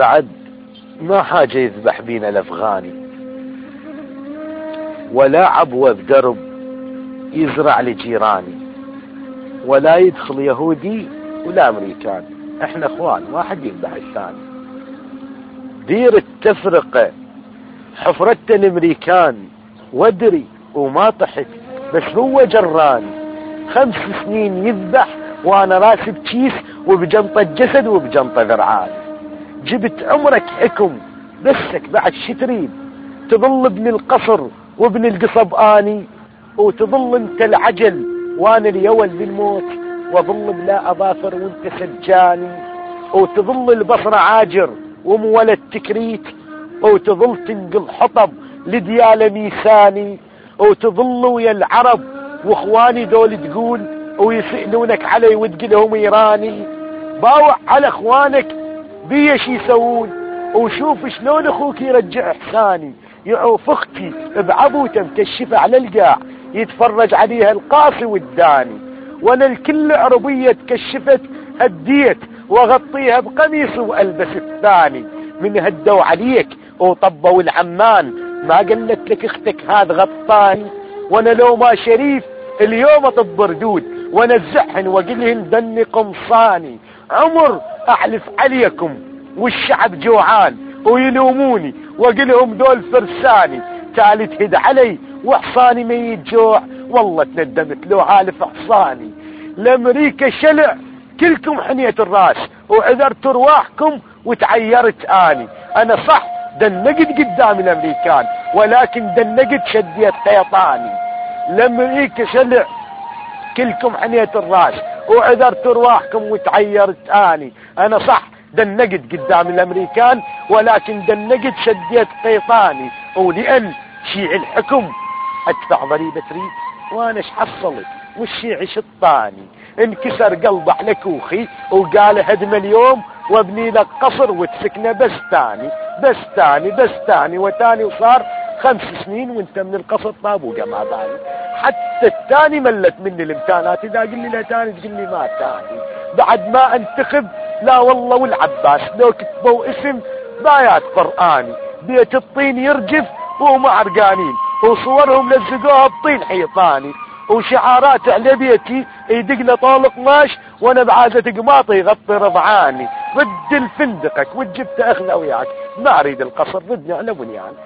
بعد ما حاجة يذبح بينا الأفغاني. ولا عبوة بدرب يزرع لجيراني. ولا يدخل يهودي ولا أمريكاني. إحنا إخوان واحد يذبح الثاني. دير التفرقة. حفرت الأمريكان. وادري وما طحت. بس هو جراني خمس سنين يذبح وأنا راسي بكيس وبجنطة جسد وبجنطة ذرعان. جبت عمرك حكم بسك بعد شتريد تظل ابن القصر وابن القصب آني وتظل انت العجل وأنا اليول بالموت. واظل بلا أظافر وانت سجاني. وتظل البصرة عاجر ومولد تكريت وتظل تنقل حطب لديالة ميساني. وتظل ويا العرب وإخواني دول تقول ويسألونك علي وتقلهم إيراني. باوع على إخوانك بي شي يسوون. وشوف شلون أخوك يرجع إحساني. يعوف أختي بعبوته مكشفة على القاع. يتفرج عليها القاصي والداني. وأنا الكل عربية تكشفت هديت وأغطيها بقميص وألبس الثاني. من هدوا عليك وطبوا العمان. ما قلت لك أختك هذا غطاني؟ وأنا لو ما شريف اليوم أطب ردود وانزعهن واقلهن دني قمصاني. عمر أحلف عليكم والشعب جوعان ويلوموني واقلهم دول فرساني تالي تهد علي وحصاني ميت جوع والله تندمت لو عالف حصاني لأمريكا شلع كلكم حنية الرأس وعذرت رواحكم وتعيرت آني. أنا صح دنقت قدام الأمريكان ولكن دنقت شديت خيطاني لأمريكا شلع كلكم حنية الرأس وعذرت رواحكم وتعيرت آني. أنا صح دنقت قدام الأمريكان ولكن دنقت شديت قيطاني. ولأن شيع الحكم أدفع ضريبة ريد وأنا إيش حصلت؟ والشيعي شطاني. انكسر قلب على كوخي وقال هدم اليوم وابني لك قصر وتسكنه بس تاني بس تاني بس تاني وتاني وصار خمس سنين وانت من القصر طابوقة ما بالي. حتى التاني ملت مني الامكانات. إذا قل لي لا تاني تقول لي ما تاني. بعد ما انتخب لا والله والعباس لو كتبوا اسم بايات قرآني. بيت الطين يرجف وهم عرقانين. وصورهم لزقوها بطين حيطاني. وشعارات على بيتي يدق له طول قماش وأنا بعازة قماطي يغطي رضعاني. رد الفندقك وجبت اخذ وياك ما أريد القصر ردني على بنيان